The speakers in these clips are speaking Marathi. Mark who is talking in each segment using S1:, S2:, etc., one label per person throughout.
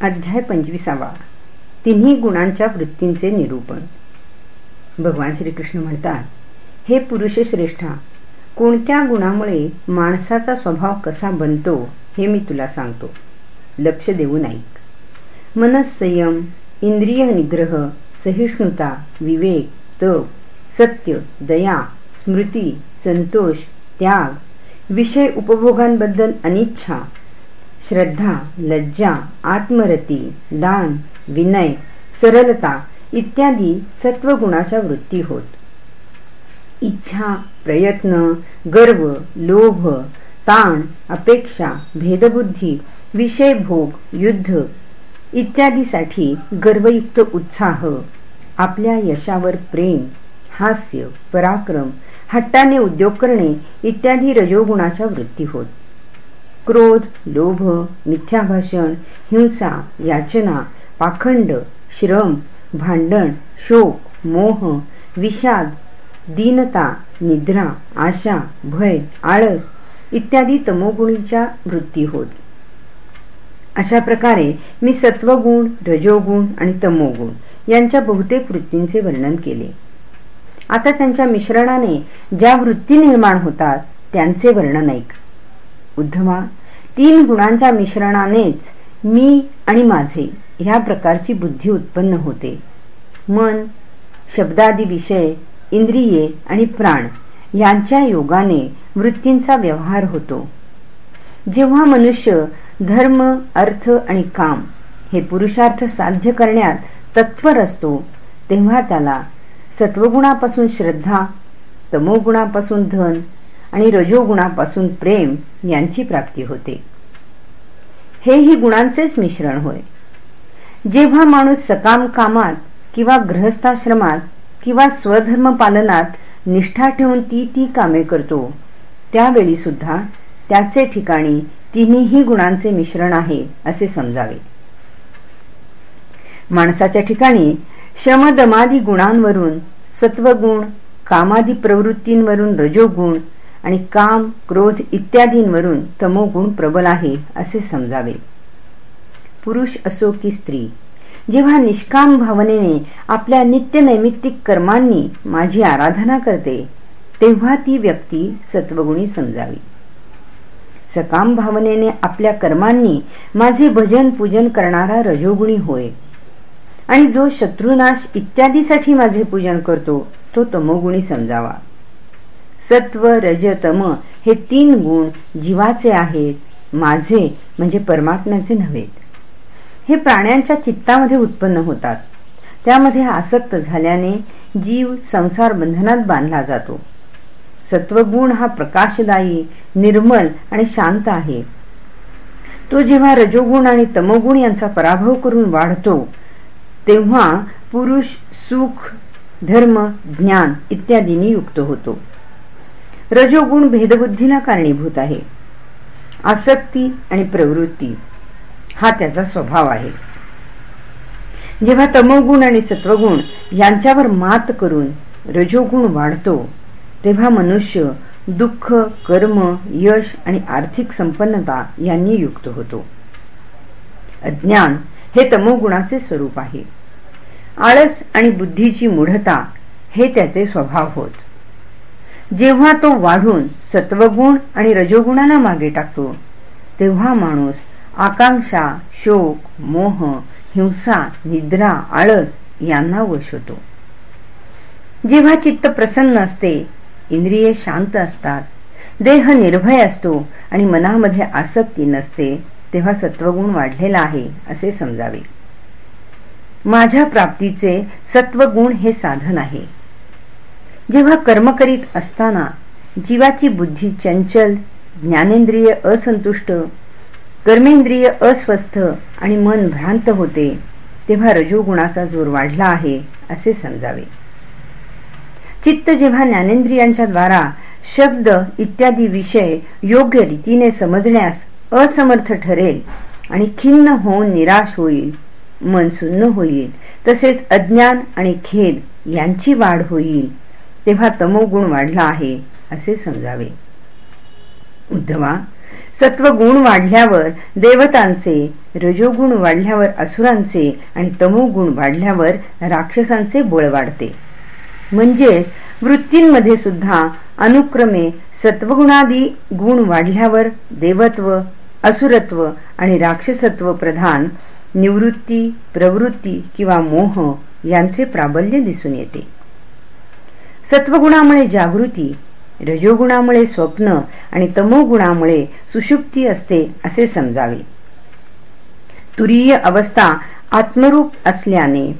S1: अध्याय पंचवीसावा. तिन्ही गुणांच्या वृत्तींचे निरूपण. भगवान श्रीकृष्ण म्हणतात हे पुरुष श्रेष्ठा कोणत्या गुणामुळे माणसाचा स्वभाव कसा बनतो हे मी तुला सांगतो. लक्ष देऊ ऐक मनसंयम इंद्रिय निग्रह सहिष्णुता विवेक तप सत्य दया स्मृती संतोष त्याग विषय उपभोगांबद्दल अनिच्छा श्रद्धा लज्जा आत्मरती दान विनय सरलता इत्यादी सत्वगुणाच्या वृत्ती होत. इच्छा प्रयत्न गर्व लोभ ताण अपेक्षा भेदबुद्धी विषय भोग युद्ध इत्यादीसाठी गर्वयुक्त उत्साह आपल्या यशावर प्रेम हास्य पराक्रम हट्टाने उद्योग करणे इत्यादी रजोगुणाच्या वृत्ती होत. क्रोध लोभ मिथ्याभाषण हिंसा याचना पाखंड श्रम भांडण शोक मोह विषाद दीनता निद्रा आशा भय आळस इत्यादी तमोगुणीच्या वृत्ती होत. अशा प्रकारे मी सत्वगुण रजोगुण आणि तमोगुण यांच्या बहुतेक वृत्तींचे वर्णन केले. आता त्यांच्या मिश्रणाने ज्या वृत्ती निर्माण होतात त्यांचे वर्णन ऐक. उद्धमा तीन गुणांच्या मिश्रणानेच मी आणि माझे ह्या प्रकारची बुद्धी उत्पन्न होते. मन शब्दादी विषय इंद्रिये आणि प्राण यांच्या योगाने वृत्तींचा व्यवहार होतो. जेव्हा मनुष्य धर्म अर्थ आणि काम हे पुरुषार्थ साध्य करण्यात तत्पर असतो तेव्हा त्याला सत्वगुणापासून श्रद्धा तमोगुणापासून धन आणि रजोगुणापासून प्रेम यांची प्राप्ती होते. हे ही गुणांचेच मिश्रण होय. जेव्हा माणूस सकाम कामात किंवा गृहस्थाश्रमात किंवा स्वधर्म पालनात निष्ठा ठेवून ती ती कामे करतो त्यावेळी सुद्धा त्याचे ठिकाणी तिन्ही गुणांचे मिश्रण आहे असे समजावे. माणसाच्या ठिकाणी शमदमादी गुणांवरून सत्वगुण कामादी प्रवृत्तींवरून रजोगुण आणि काम क्रोध इत्यादींवरून तमोगुण प्रबल आहे असे समजावे. पुरुष असो की स्त्री जेव्हा निष्काम भावनेने आपल्या नित्य नैमित्तिक कर्मांनी माझी आराधना करते तेव्हा ती व्यक्ती सत्वगुणी समजावी. सकाम भावनेने आपल्या कर्मांनी माझे भजन पूजन करणारा रजोगुणी होय. आणि जो शत्रुनाश इत्यादीसाठी माझे पूजन करतो तो तमोगुणी समजावा. सत्व रजतम हे तीन गुण जीवाचे आहेत माझे म्हणजे परमात्म्याचे नव्हेत. हे प्राण्यांच्या चित्तामध्ये उत्पन्न होतात. त्यामध्ये आसक्त झाल्याने जीव संसार बंधनात बांधला जातो. सत्वगुण हा प्रकाशदायी निर्मल आणि शांत आहे. तो जेव्हा रजोगुण आणि तमोगुण यांचा पराभव करून वाढतो तेव्हा पुरुष सुख धर्म ज्ञान इत्यादींनी युक्त होतो. रजोगुण भेदबुद्धीला कारणीभूत आहे. आसक्ती आणि प्रवृत्ती हा त्याचा स्वभाव आहे. जेव्हा तमोगुण आणि सत्वगुण यांच्यावर मात करून रजोगुण वाढतो तेव्हा मनुष्य दुःख कर्म यश आणि आर्थिक संपन्नता यांनी युक्त होतो. अज्ञान हे तमोगुणाचे स्वरूप आहे. आळस आणि बुद्धीची मूढता हे त्याचे स्वभाव होत. जेव्हा तो वाढून सत्वगुण आणि रजोगुणाला मागे टाकतो तेव्हा माणूस आकांक्षा शोक मोह हिंसा निद्रा आळस यांना वश होतो जेव्हा चित्त प्रसन्न असते इंद्रिये शांत असतात देह निर्भय असतो आणि मनामध्ये आसक्ती नसते तेव्हा सत्वगुण वाढलेला आहे असे समजावे. माझ्या प्राप्तीचे सत्वगुण हे साधन आहे. जेव्हा कर्म करीत असताना जीवाची बुद्धी चंचल ज्ञानेंद्रिय असंतुष्ट कर्मेंद्रिय अस्वस्थ आणि मन भ्रांत होते तेव्हा रजोगुणाचा जोर वाढला आहे असे समजावे. चित्त जेव्हा ज्ञानेंद्रियांच्या द्वारा शब्द इत्यादी विषय योग्य रीतीने समजण्यास असमर्थ ठरेल आणि खिन्न होऊन निराश होईल मन सुन्न होईल तसेच अज्ञान आणि खेद यांची वाढ होईल तेव्हा तमोगुण वाढला आहे असे समजावे. उद्धवा सत्वगुण वाढल्यावर देवतांचे रजोगुण वाढल्यावर असुरांचे आणि तमोगुण वाढल्यावर राक्षसांचे बळ वाढते. म्हणजे वृत्तींमध्ये सुद्धा अनुक्रमे सत्वगुणादी गुण वाढल्यावर देवत्व असुरत्व आणि राक्षसत्व प्रधान निवृत्ती प्रवृत्ती किंवा मोह यांचे प्राबल्य दिसून येते. सत्वगुणामुळे जागृती रजोगुणामुळे स्वप्न आणि तमोगुणामुळे सुषुप्ती असते असे समजावे. तुरीय अवस्था आत्मरूप असल्याने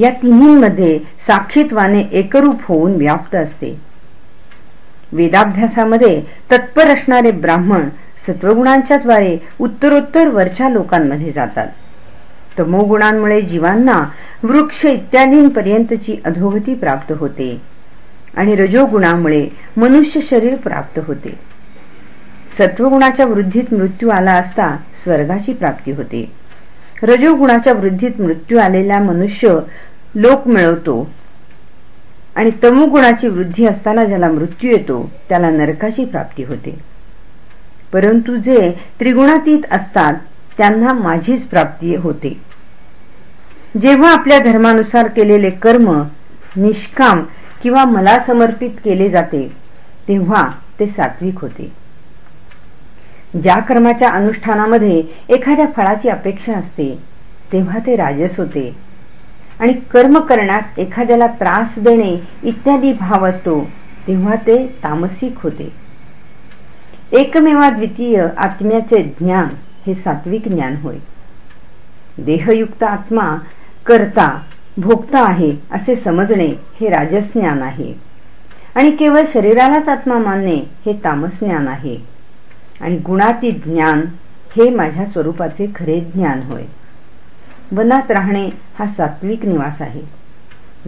S1: या तिन्हींमध्ये साक्षीत्वाने एकरूप होऊन व्याप्त असते. वेदाभ्यासामध्ये तत्पर असणारे ब्राह्मण सत्वगुणांच्या द्वारे उत्तरोत्तर वरच्या लोकांमध्ये जातात. तमोगुणांमुळे जीवांना वृक्ष इत्यादींपर्यंतची अधोगती प्राप्त होते. आणि रजोगुणामुळे मनुष्य शरीर प्राप्त होते. सत्वगुणाच्या वृद्धीत मृत्यू आला असता स्वर्गाची प्राप्ती होते. रजोगुणाच्या वृद्धीत मृत्यू आलेला मनुष्य लोक मिळवतो आणि तमोगुणाची वृद्धी असताना ज्याला मृत्यू येतो त्याला नरकाची प्राप्ती होते. परंतु जे त्रिगुणातीत असतात त्यांना माझीच प्राप्ती होते. जेव्हा आपल्या धर्मानुसार केलेले कर्म निष्काम किंवा मला समर्पित केले जाते तेव्हा ते सात्विक होते. ज्या कर्माच्या अनुष्ठानामध्ये एखाद्या फळाची अपेक्षा असते तेव्हा ते राजस होते. आणि कर्म करण्यात एखाद्याला त्रास देणे इत्यादी भाव असतो तेव्हा ते तामसिक होते. एकमेवा द्वितीय आत्म्याचे ज्ञान हे सात्विक ज्ञान होय. देहयुक्त आत्मा करता भोगता आहे असे समजणे हे राजज्ञान आहे. आणि केवळ शरीरालाच आत्मा मानणे हे तामस ज्ञान आहे. आणि गुणातीत ज्ञान हे माझ्या स्वरूपाचे खरे ज्ञान होय. वनात राहणे हा सात्विक निवास आहे.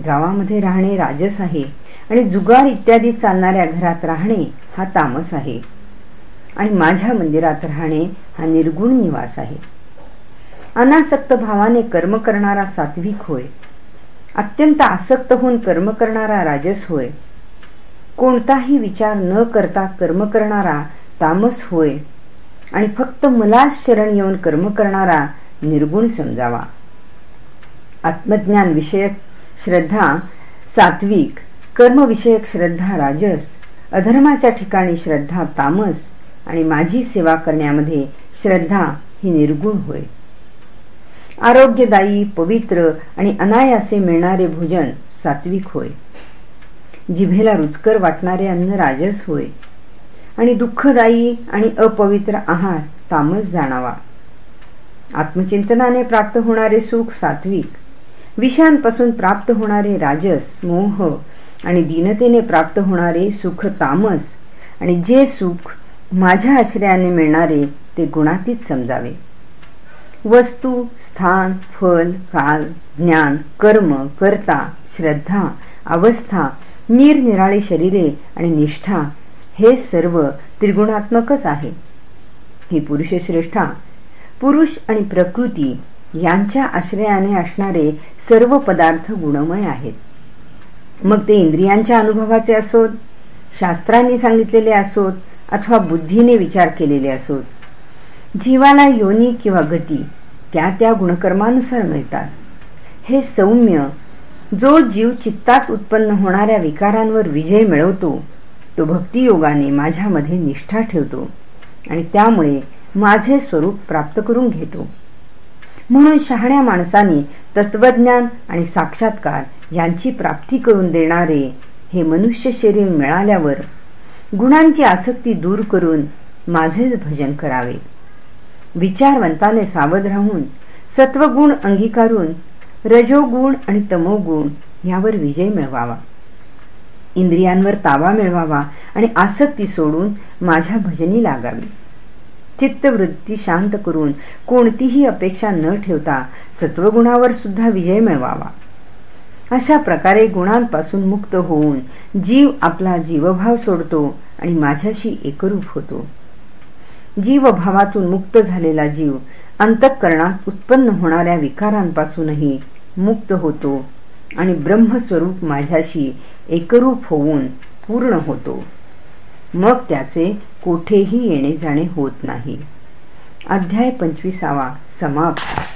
S1: गावामध्ये राहणे राजस आहे. आणि जुगार इत्यादी चालणाऱ्या घरात राहणे हा तामस आहे. आणि माझ्या मंदिरात राहणे हा निर्गुण निवास आहे. अनासक्त भावाने कर्म करणारा सात्विक होय. अत्यंत आसक्त होऊन कर्म करणारा राजस होय. कोणताही विचार न करता कर्म करणारा तामस होय. आणि फक्त मलाच शरण येऊन कर्म करणारा निर्गुण समजावा. आत्मज्ञान विषयक श्रद्धा सात्विक कर्मविषयक श्रद्धा राजस अधर्माच्या ठिकाणी श्रद्धा तामस आणि माझी सेवा करण्यामध्ये श्रद्धा ही निर्गुण होय. आरोग्यदायी पवित्र आणि अनायासे मिळणारे भोजन सात्विक होय. जिभेला रुचकर वाटणारे अन्न राजस होय. आणि दुःखदायी आणि अपवित्र आहार तामस जाणावा. आत्मचिंतनाने प्राप्त होणारे सुख सात्विक. विषांपासून प्राप्त होणारे राजस मोह आणि दीनतेने प्राप्त होणारे सुख तामस आणि जे सुख माझ्या आश्रयाने मिळणारे ते गुणातीत समजावे. वस्तू स्थान फल काल ज्ञान कर्म कर्ता श्रद्धा अवस्था निरनिराळी शरीरे आणि निष्ठा हे सर्व त्रिगुणात्मकच आहे. ही पुरुष श्रेष्ठा पुरुष आणि प्रकृती यांच्या आश्रयाने असणारे सर्व पदार्थ गुणमय आहेत. मग ते इंद्रियांच्या अनुभवाचे असोत शास्त्रांनी सांगितलेले असोत अथवा बुद्धीने विचार केलेले असोत. जीवाला योनी किंवा गती त्या त्या गुणकर्मानुसार मिळतात. हे सौम्य जो जीव चित्तात उत्पन्न होणाऱ्या विकारांवर विजय मिळवतो तो भक्तियोगाने माझ्यामध्ये निष्ठा ठेवतो आणि त्यामुळे माझे स्वरूप प्राप्त करून घेतो. म्हणून शहाण्या माणसाने तत्वज्ञान आणि साक्षात्कार यांची प्राप्ती करून देणारे हे मनुष्य शरीर मिळाल्यावर गुणांची आसक्ती दूर करून माझेच भजन करावे. विचारवंताने सावध राहून सत्वगुण अंगीकारून रजोगुण आणि तमोगुण यावर विजय मिळवावा. इंद्रियांवर ताबा मिळवावा आणि आसक्ती सोडून माझ्या भजनी लागावी. चित्तवृत्ती शांत करून कोणतीही अपेक्षा न ठेवता सत्वगुणावर सुद्धा विजय मिळवावा. अशा प्रकारे गुणांपासून मुक्त होऊन जीव आपला जीवभाव सोडतो आणि माझ्याशी एकरूप होतो. जीवभावातून मुक्त झालेला जीव अंतःकरणात उत्पन्न होणाऱ्या विकारांपासूनही मुक्त होतो आणि ब्रह्मस्वरूप माझ्याशी एकरूप होऊन पूर्ण होतो. मग त्याचे कोठेही येणे जाणे होत नाही. अध्याय पंचवीसावा समाप्त.